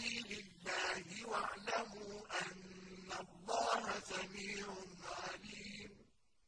سَبِيلِ اللَّهِ وَاعْلَمُوا